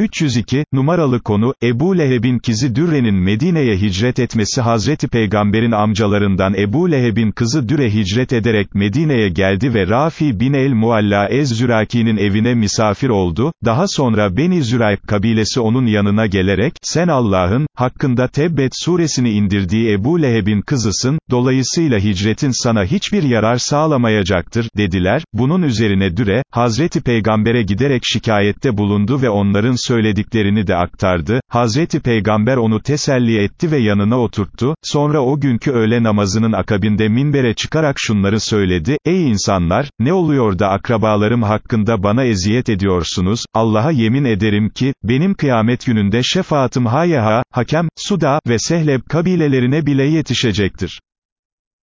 302, numaralı konu, Ebu Leheb'in kizi Dürre'nin Medine'ye hicret etmesi Hazreti Peygamber'in amcalarından Ebu Leheb'in kızı Düre hicret ederek Medine'ye geldi ve Rafi bin el-Mualla ez-Züraki'nin evine misafir oldu, daha sonra Beni Zürayk kabilesi onun yanına gelerek, sen Allah'ın, hakkında Tebbet suresini indirdiği Ebu Leheb'in kızısın, dolayısıyla hicretin sana hiçbir yarar sağlamayacaktır, dediler, bunun üzerine Düre, Hazreti Peygamber'e giderek şikayette bulundu ve onların söylediklerini de aktardı, Hazreti Peygamber onu teselli etti ve yanına oturttu, sonra o günkü öğle namazının akabinde minbere çıkarak şunları söyledi, ey insanlar, ne oluyor da akrabalarım hakkında bana eziyet ediyorsunuz, Allah'a yemin ederim ki, benim kıyamet gününde şefaatim Hayeha, Hakem, Suda ve Sehleb kabilelerine bile yetişecektir.